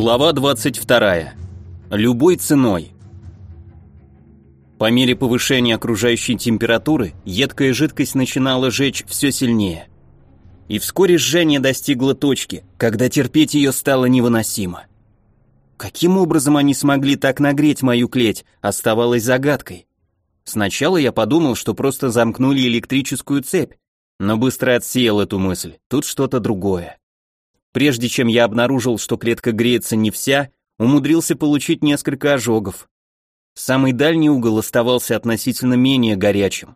Глава 22. Любой ценой. По мере повышения окружающей температуры, едкая жидкость начинала жечь все сильнее. И вскоре жжение достигло точки, когда терпеть ее стало невыносимо. Каким образом они смогли так нагреть мою клеть, оставалось загадкой. Сначала я подумал, что просто замкнули электрическую цепь, но быстро отсеял эту мысль, тут что-то другое. Прежде чем я обнаружил, что клетка греется не вся, умудрился получить несколько ожогов. Самый дальний угол оставался относительно менее горячим.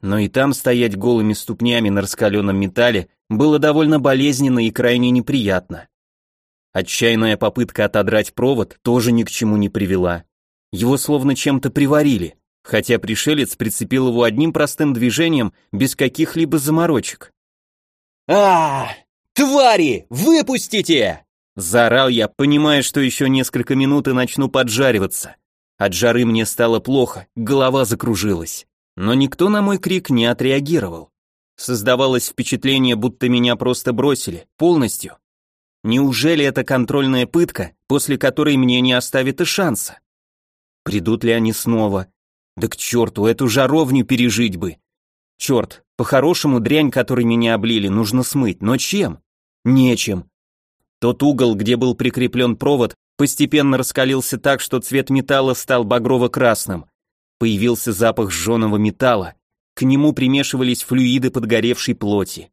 Но и там стоять голыми ступнями на раскаленном металле было довольно болезненно и крайне неприятно. Отчаянная попытка отодрать провод тоже ни к чему не привела. Его словно чем-то приварили, хотя пришелец прицепил его одним простым движением без каких-либо заморочек. а, «Твари! Выпустите!» Заорал я, понимая, что еще несколько минут и начну поджариваться. От жары мне стало плохо, голова закружилась. Но никто на мой крик не отреагировал. Создавалось впечатление, будто меня просто бросили, полностью. Неужели это контрольная пытка, после которой мне не оставит и шанса? Придут ли они снова? Да к черту, эту жаровню пережить бы. Черт, по-хорошему дрянь, которой меня облили, нужно смыть, но чем? Нечем. Тот угол, где был прикреплен провод, постепенно раскалился так, что цвет металла стал багрово-красным. Появился запах сжженного металла. К нему примешивались флюиды подгоревшей плоти.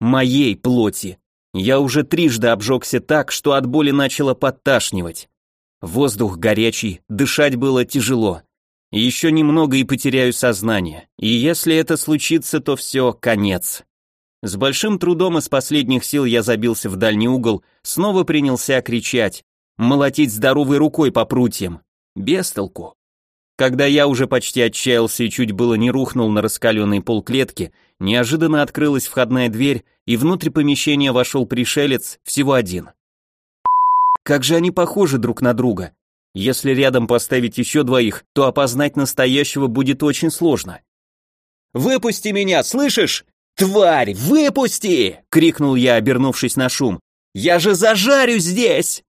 Моей плоти. Я уже трижды обжегся так, что от боли начало подташнивать. Воздух горячий, дышать было тяжело. Еще немного и потеряю сознание. И если это случится, то все, конец. С большим трудом из последних сил я забился в дальний угол, снова принялся кричать, молотить здоровой рукой по прутьям. Без толку. Когда я уже почти отчаялся и чуть было не рухнул на раскаленный пол клетки, неожиданно открылась входная дверь, и внутрь помещения вошел пришелец, всего один. Как же они похожи друг на друга. Если рядом поставить еще двоих, то опознать настоящего будет очень сложно. «Выпусти меня, слышишь? «Тварь, выпусти!» — крикнул я, обернувшись на шум. «Я же зажарю здесь!»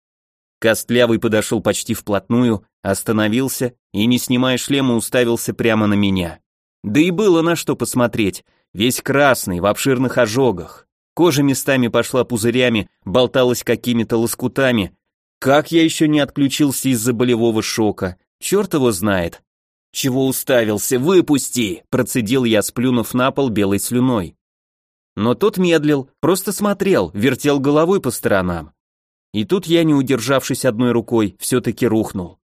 Костлявый подошел почти вплотную, остановился и, не снимая шлема, уставился прямо на меня. Да и было на что посмотреть, весь красный, в обширных ожогах. Кожа местами пошла пузырями, болталась какими-то лоскутами. Как я еще не отключился из-за болевого шока, черт его знает. «Чего уставился? Выпусти!» – процедил я, сплюнув на пол белой слюной. Но тот медлил, просто смотрел, вертел головой по сторонам. И тут я, не удержавшись одной рукой, все-таки рухнул.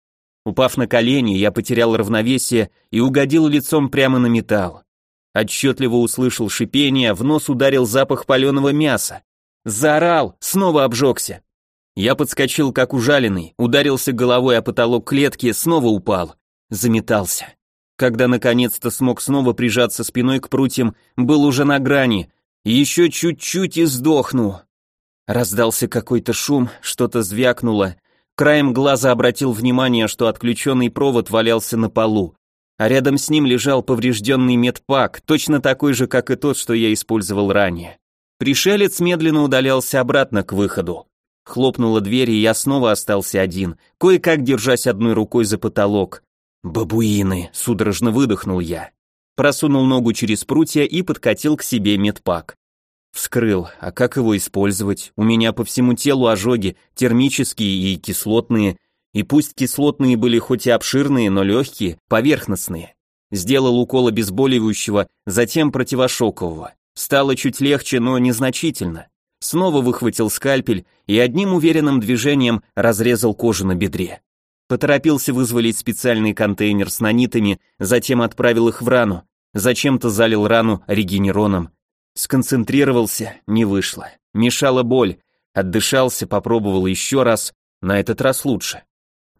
Упав на колени, я потерял равновесие и угодил лицом прямо на металл. Отчетливо услышал шипение, в нос ударил запах паленого мяса. Заорал, снова обжегся. Я подскочил, как ужаленный, ударился головой о потолок клетки, снова упал. Заметался. Когда наконец-то смог снова прижаться спиной к прутьям, был уже на грани, еще чуть-чуть и сдохну. Раздался какой-то шум, что-то звякнуло. Краем глаза обратил внимание, что отключенный провод валялся на полу, а рядом с ним лежал поврежденный медпак, точно такой же, как и тот, что я использовал ранее. Пришелец медленно удалялся обратно к выходу. Хлопнула дверь, и я снова остался один, кое-как держась одной рукой за потолок. «Бабуины!» — судорожно выдохнул я просунул ногу через прутья и подкатил к себе медпак. Вскрыл, а как его использовать? У меня по всему телу ожоги, термические и кислотные, и пусть кислотные были хоть и обширные, но легкие, поверхностные. Сделал укол обезболивающего, затем противошокового. Стало чуть легче, но незначительно. Снова выхватил скальпель и одним уверенным движением разрезал кожу на бедре. Поторопился вызволить специальный контейнер с нанитами, затем отправил их в рану. Зачем-то залил рану регенероном. Сконцентрировался, не вышло. Мешала боль. Отдышался, попробовал еще раз, на этот раз лучше.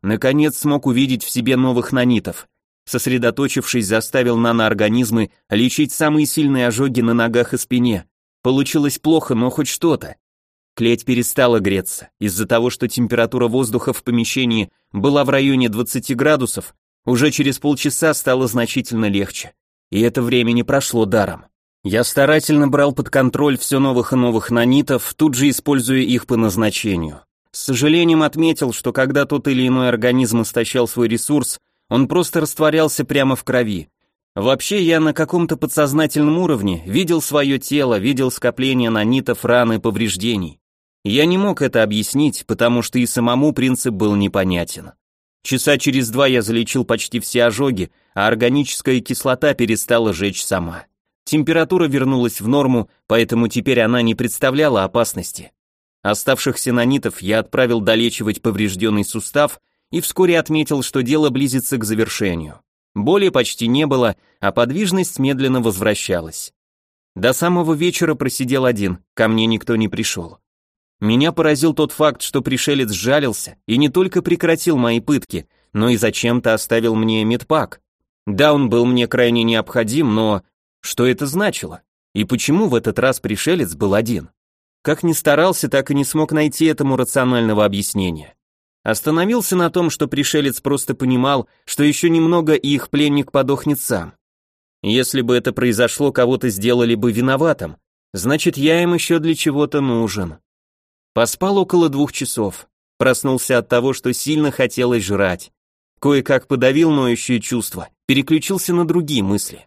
Наконец смог увидеть в себе новых нанитов. Сосредоточившись, заставил наноорганизмы лечить самые сильные ожоги на ногах и спине. Получилось плохо, но хоть что-то. Клеть перестала греться. Из-за того, что температура воздуха в помещении была в районе 20 градусов, уже через полчаса стало значительно легче. И это время не прошло даром. Я старательно брал под контроль все новых и новых нанитов, тут же используя их по назначению. С сожалением отметил, что когда тот или иной организм истощал свой ресурс, он просто растворялся прямо в крови. Вообще я на каком-то подсознательном уровне видел свое тело, видел скопление нанитов, ран и повреждений. Я не мог это объяснить, потому что и самому принцип был непонятен. Часа через два я залечил почти все ожоги, а органическая кислота перестала жечь сама. Температура вернулась в норму, поэтому теперь она не представляла опасности. Оставшихся нанитов я отправил долечивать поврежденный сустав и вскоре отметил, что дело близится к завершению. Боли почти не было, а подвижность медленно возвращалась. До самого вечера просидел один, ко мне никто не пришел. Меня поразил тот факт, что пришелец жалился и не только прекратил мои пытки, но и зачем-то оставил мне медпак. Да, он был мне крайне необходим, но что это значило? И почему в этот раз пришелец был один? Как ни старался, так и не смог найти этому рационального объяснения. Остановился на том, что пришелец просто понимал, что еще немного и их пленник подохнет сам. Если бы это произошло, кого-то сделали бы виноватым, значит я им еще для чего-то нужен. Поспал около двух часов, проснулся от того, что сильно хотелось жрать. Кое-как подавил ноющее чувство, переключился на другие мысли.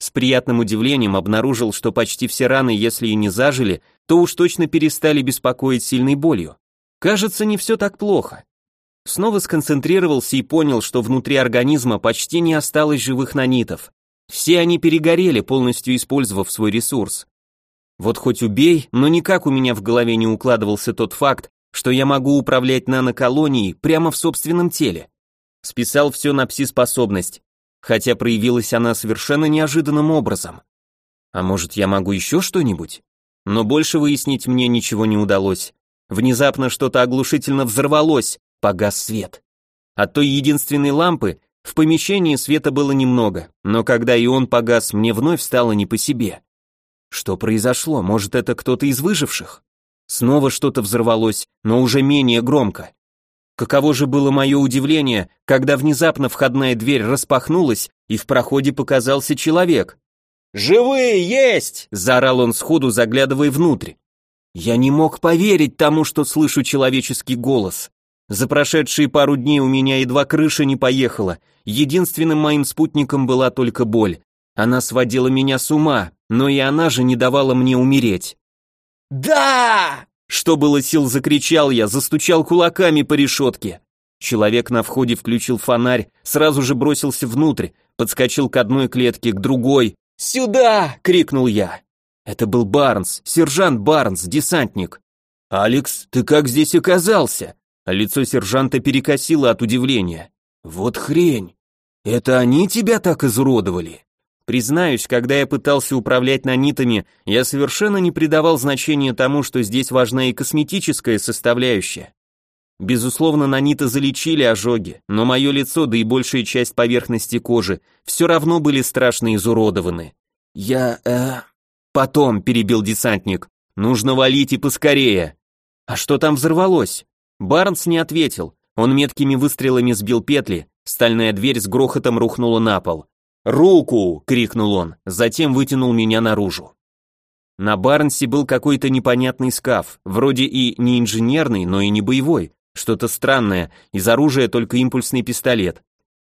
С приятным удивлением обнаружил, что почти все раны, если и не зажили, то уж точно перестали беспокоить сильной болью. Кажется, не все так плохо. Снова сконцентрировался и понял, что внутри организма почти не осталось живых нанитов. Все они перегорели, полностью использовав свой ресурс. Вот хоть убей, но никак у меня в голове не укладывался тот факт, что я могу управлять наноколонией прямо в собственном теле. Списал все на пси-способность, хотя проявилась она совершенно неожиданным образом. А может, я могу еще что-нибудь? Но больше выяснить мне ничего не удалось. Внезапно что-то оглушительно взорвалось, погас свет. От той единственной лампы в помещении света было немного, но когда и он погас, мне вновь стало не по себе. Что произошло? Может, это кто-то из выживших? Снова что-то взорвалось, но уже менее громко. Каково же было мое удивление, когда внезапно входная дверь распахнулась, и в проходе показался человек. «Живые есть!» – заорал он сходу, заглядывая внутрь. Я не мог поверить тому, что слышу человеческий голос. За прошедшие пару дней у меня едва крыша не поехала. Единственным моим спутником была только боль. Она сводила меня с ума, но и она же не давала мне умереть. «Да!» Что было сил, закричал я, застучал кулаками по решетке. Человек на входе включил фонарь, сразу же бросился внутрь, подскочил к одной клетке, к другой. «Сюда!» — крикнул я. Это был Барнс, сержант Барнс, десантник. «Алекс, ты как здесь оказался?» Лицо сержанта перекосило от удивления. «Вот хрень! Это они тебя так изуродовали?» Признаюсь, когда я пытался управлять нанитами, я совершенно не придавал значения тому, что здесь важна и косметическая составляющая. Безусловно, наниты залечили ожоги, но мое лицо, да и большая часть поверхности кожи, все равно были страшно изуродованы. Я, э... Потом, перебил десантник, нужно валить и поскорее. А что там взорвалось? Барнс не ответил, он меткими выстрелами сбил петли, стальная дверь с грохотом рухнула на пол. «Руку!» — крикнул он, затем вытянул меня наружу. На Барнсе был какой-то непонятный скаф, вроде и не инженерный, но и не боевой, что-то странное, из оружия только импульсный пистолет.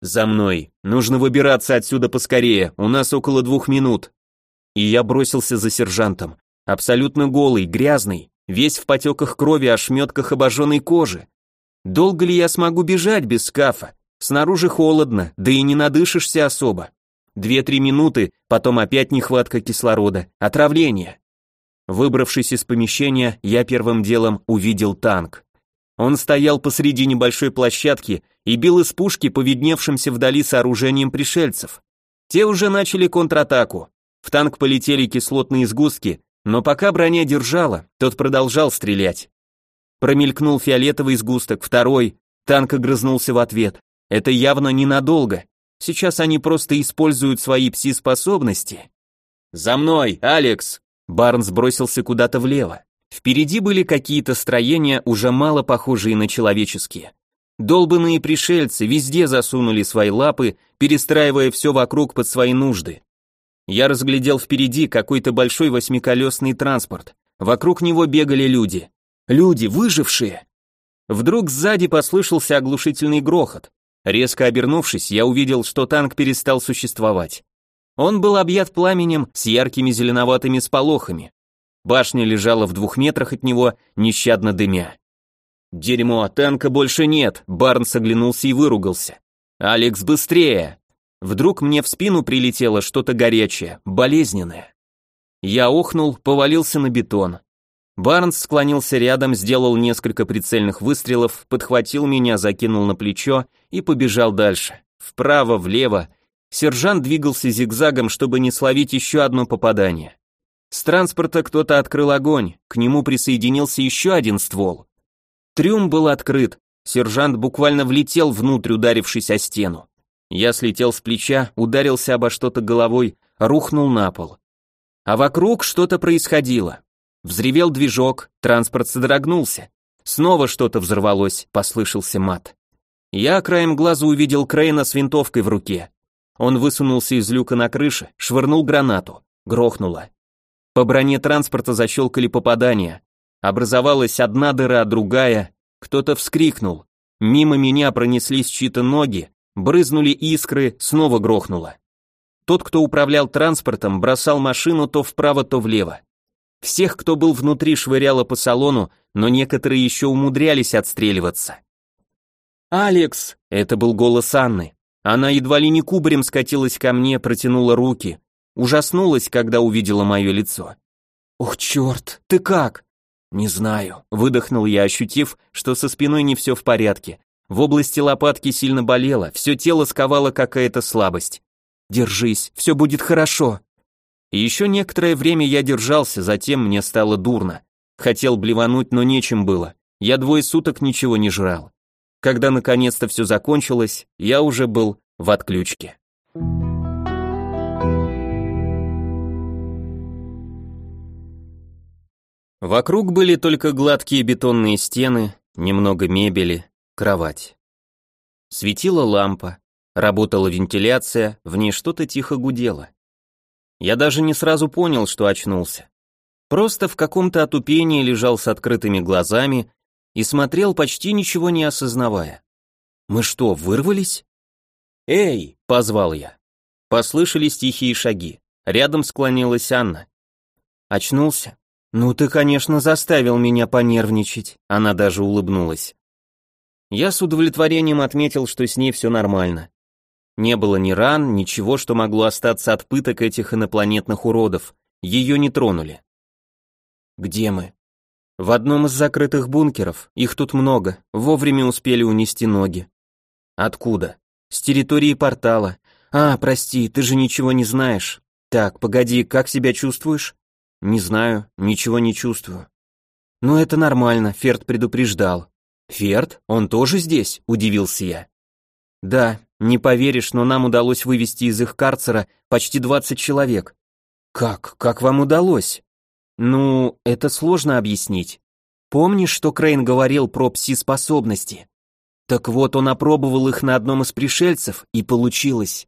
«За мной! Нужно выбираться отсюда поскорее, у нас около двух минут!» И я бросился за сержантом, абсолютно голый, грязный, весь в потеках крови, ошметках обожженной кожи. Долго ли я смогу бежать без скафа? Снаружи холодно, да и не надышишься особо. Две-три минуты, потом опять нехватка кислорода, отравление. Выбравшись из помещения, я первым делом увидел танк. Он стоял посреди небольшой площадки и бил из пушки по видневшимся вдали сооружением пришельцев. Те уже начали контратаку. В танк полетели кислотные сгустки, но пока броня держала, тот продолжал стрелять. Промелькнул фиолетовый сгусток, второй, танк огрызнулся в ответ. Это явно ненадолго, Сейчас они просто используют свои пси-способности. «За мной, Алекс!» Барнс бросился куда-то влево. Впереди были какие-то строения, уже мало похожие на человеческие. Долбанные пришельцы везде засунули свои лапы, перестраивая все вокруг под свои нужды. Я разглядел впереди какой-то большой восьмиколесный транспорт. Вокруг него бегали люди. Люди, выжившие. Вдруг сзади послышался оглушительный грохот. Резко обернувшись, я увидел, что танк перестал существовать. Он был объят пламенем с яркими зеленоватыми сполохами. Башня лежала в двух метрах от него, нещадно дымя. «Дерьмо, танка больше нет!» Барнс оглянулся и выругался. «Алекс, быстрее!» Вдруг мне в спину прилетело что-то горячее, болезненное. Я охнул, повалился на бетон. Барнс склонился рядом, сделал несколько прицельных выстрелов, подхватил меня, закинул на плечо и побежал дальше. Вправо, влево. Сержант двигался зигзагом, чтобы не словить еще одно попадание. С транспорта кто-то открыл огонь, к нему присоединился еще один ствол. Трюм был открыт, сержант буквально влетел внутрь, ударившись о стену. Я слетел с плеча, ударился обо что-то головой, рухнул на пол. А вокруг что-то происходило. Взревел движок, транспорт содрогнулся. Снова что-то взорвалось, послышался мат. Я краем глаза увидел Крейна с винтовкой в руке. Он высунулся из люка на крыше, швырнул гранату. Грохнуло. По броне транспорта защелкали попадания. Образовалась одна дыра, другая. Кто-то вскрикнул. Мимо меня пронеслись чьи-то ноги, брызнули искры, снова грохнуло. Тот, кто управлял транспортом, бросал машину то вправо, то влево. Всех, кто был внутри, швыряло по салону, но некоторые еще умудрялись отстреливаться. «Алекс!» — это был голос Анны. Она едва ли не кубарем скатилась ко мне, протянула руки. Ужаснулась, когда увидела мое лицо. «Ох, черт, ты как?» «Не знаю», — выдохнул я, ощутив, что со спиной не все в порядке. В области лопатки сильно болело, все тело сковало какая-то слабость. «Держись, все будет хорошо», еще некоторое время я держался, затем мне стало дурно. Хотел блевануть, но нечем было. Я двое суток ничего не жрал. Когда наконец-то все закончилось, я уже был в отключке. Вокруг были только гладкие бетонные стены, немного мебели, кровать. Светила лампа, работала вентиляция, в ней что-то тихо гудело. Я даже не сразу понял, что очнулся. Просто в каком-то отупении лежал с открытыми глазами и смотрел, почти ничего не осознавая. «Мы что, вырвались?» «Эй!» — позвал я. Послышались тихие шаги. Рядом склонилась Анна. Очнулся? «Ну ты, конечно, заставил меня понервничать», — она даже улыбнулась. Я с удовлетворением отметил, что с ней все нормально. Не было ни ран, ничего, что могло остаться от пыток этих инопланетных уродов. Ее не тронули. Где мы? В одном из закрытых бункеров. Их тут много. Вовремя успели унести ноги. Откуда? С территории портала. А, прости, ты же ничего не знаешь. Так, погоди, как себя чувствуешь? Не знаю, ничего не чувствую. Ну это нормально, Ферд предупреждал. Ферд? Он тоже здесь? Удивился я. Да, не поверишь, но нам удалось вывести из их карцера почти 20 человек. Как? Как вам удалось? Ну, это сложно объяснить. Помнишь, что Крейн говорил про пси-способности? Так вот, он опробовал их на одном из пришельцев, и получилось.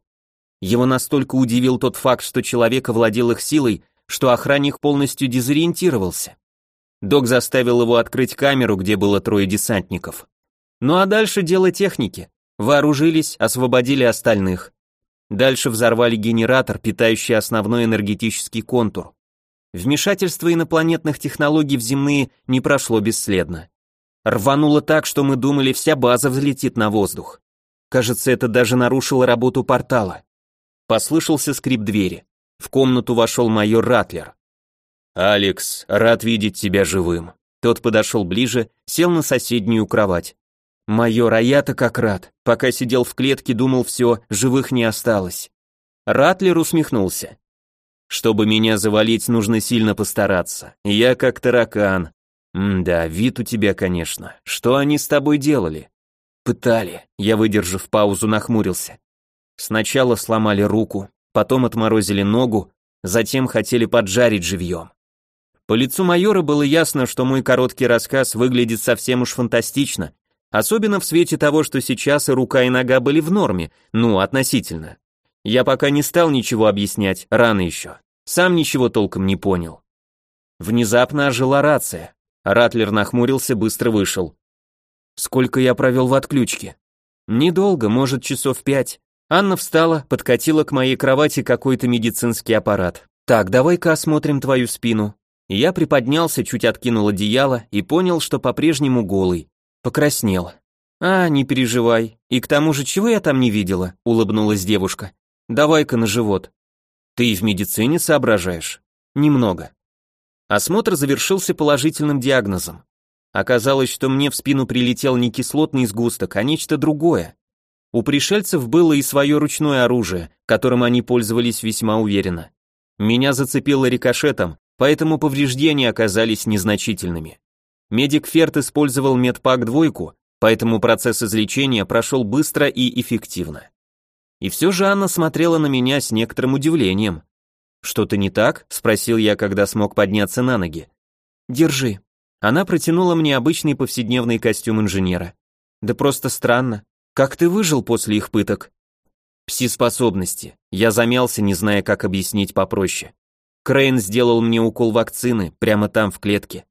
Его настолько удивил тот факт, что человек овладел их силой, что охранник полностью дезориентировался. Док заставил его открыть камеру, где было трое десантников. Ну а дальше дело техники. Вооружились, освободили остальных. Дальше взорвали генератор, питающий основной энергетический контур. Вмешательство инопланетных технологий в земные не прошло бесследно. Рвануло так, что мы думали, вся база взлетит на воздух. Кажется, это даже нарушило работу портала. Послышался скрип двери. В комнату вошел майор Ратлер. «Алекс, рад видеть тебя живым». Тот подошел ближе, сел на соседнюю кровать. Майор, а я-то как рад. Пока сидел в клетке, думал, все, живых не осталось. Ратлер усмехнулся. Чтобы меня завалить, нужно сильно постараться. Я как таракан. М-да, вид у тебя, конечно. Что они с тобой делали? Пытали. Я, выдержав паузу, нахмурился. Сначала сломали руку, потом отморозили ногу, затем хотели поджарить живьем. По лицу майора было ясно, что мой короткий рассказ выглядит совсем уж фантастично, Особенно в свете того, что сейчас и рука, и нога были в норме, ну, относительно. Я пока не стал ничего объяснять, рано еще. Сам ничего толком не понял. Внезапно ожила рация. Ратлер нахмурился, быстро вышел. Сколько я провел в отключке? Недолго, может, часов пять. Анна встала, подкатила к моей кровати какой-то медицинский аппарат. Так, давай-ка осмотрим твою спину. Я приподнялся, чуть откинул одеяло и понял, что по-прежнему голый. Покраснел. А, не переживай. И к тому же, чего я там не видела? Улыбнулась девушка. Давай-ка на живот. Ты и в медицине соображаешь? Немного. Осмотр завершился положительным диагнозом. Оказалось, что мне в спину прилетел не кислотный сгусток, а нечто другое. У пришельцев было и свое ручное оружие, которым они пользовались весьма уверенно. Меня зацепило рикошетом, поэтому повреждения оказались незначительными. Медик Ферт использовал медпак двойку, поэтому процесс излечения прошел быстро и эффективно. И все же Анна смотрела на меня с некоторым удивлением. «Что-то не так?» – спросил я, когда смог подняться на ноги. «Держи». Она протянула мне обычный повседневный костюм инженера. «Да просто странно. Как ты выжил после их пыток?» «Пси-способности». Я замялся, не зная, как объяснить попроще. Крейн сделал мне укол вакцины, прямо там, в клетке.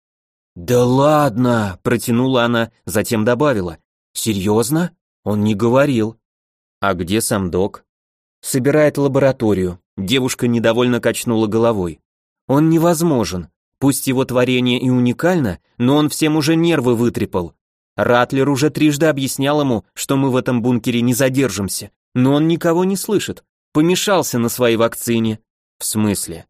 «Да ладно!» – протянула она, затем добавила. «Серьезно? Он не говорил». «А где сам док?» «Собирает лабораторию». Девушка недовольно качнула головой. «Он невозможен. Пусть его творение и уникально, но он всем уже нервы вытрепал. Ратлер уже трижды объяснял ему, что мы в этом бункере не задержимся, но он никого не слышит. Помешался на своей вакцине. В смысле?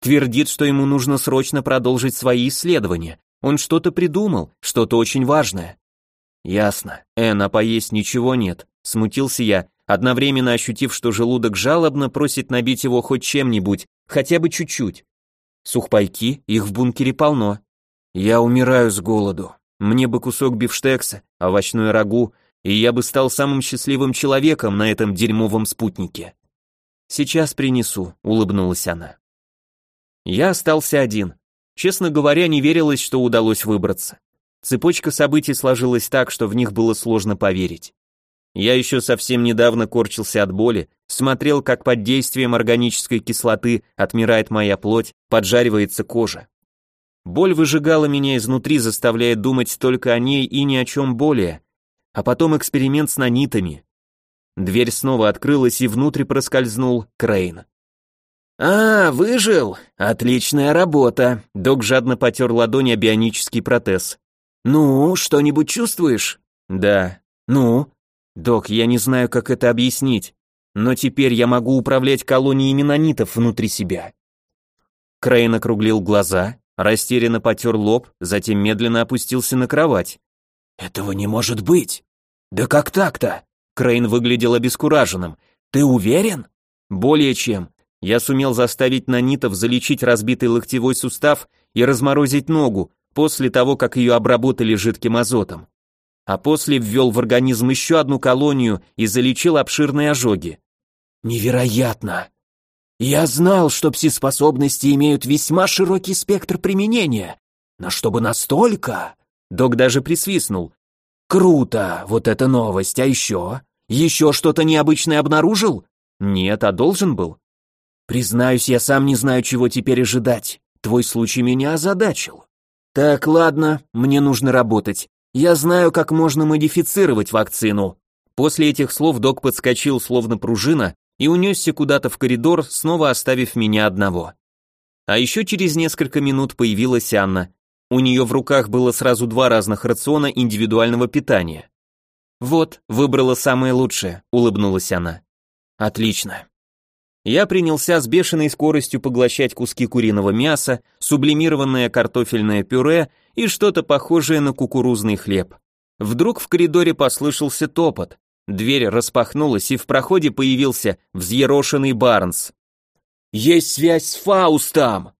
Твердит, что ему нужно срочно продолжить свои исследования. Он что-то придумал, что-то очень важное. Ясно. Эн, а поесть ничего нет. Смутился я, одновременно ощутив, что желудок жалобно просит набить его хоть чем-нибудь, хотя бы чуть-чуть. Сухпайки, их в бункере полно. Я умираю с голоду. Мне бы кусок бифштекса, овощную рагу, и я бы стал самым счастливым человеком на этом дерьмовом спутнике. Сейчас принесу, улыбнулась она. Я остался один. Честно говоря, не верилось, что удалось выбраться. Цепочка событий сложилась так, что в них было сложно поверить. Я еще совсем недавно корчился от боли, смотрел, как под действием органической кислоты отмирает моя плоть, поджаривается кожа. Боль выжигала меня изнутри, заставляя думать только о ней и ни о чем более. А потом эксперимент с нанитами. Дверь снова открылась, и внутрь проскользнул Крейн. «А, выжил! Отличная работа!» Док жадно потер ладонь о бионический протез. «Ну, что-нибудь чувствуешь?» «Да». «Ну?» «Док, я не знаю, как это объяснить, но теперь я могу управлять колониями нанитов внутри себя». Крейн округлил глаза, растерянно потер лоб, затем медленно опустился на кровать. «Этого не может быть!» «Да как так-то?» Крейн выглядел обескураженным. «Ты уверен?» «Более чем. Я сумел заставить нанитов залечить разбитый локтевой сустав и разморозить ногу после того, как ее обработали жидким азотом а после ввел в организм еще одну колонию и залечил обширные ожоги. Невероятно! Я знал, что пси-способности имеют весьма широкий спектр применения, но чтобы настолько... Док даже присвистнул. Круто, вот эта новость, а еще? Еще что-то необычное обнаружил? Нет, а должен был. Признаюсь, я сам не знаю, чего теперь ожидать. Твой случай меня озадачил. Так, ладно, мне нужно работать. Я знаю, как можно модифицировать вакцину. После этих слов док подскочил словно пружина и унесся куда-то в коридор, снова оставив меня одного. А еще через несколько минут появилась Анна. У нее в руках было сразу два разных рациона индивидуального питания. «Вот, выбрала самое лучшее», — улыбнулась она. «Отлично. Я принялся с бешеной скоростью поглощать куски куриного мяса, сублимированное картофельное пюре и что-то похожее на кукурузный хлеб. Вдруг в коридоре послышался топот. Дверь распахнулась, и в проходе появился взъерошенный Барнс. «Есть связь с Фаустом!»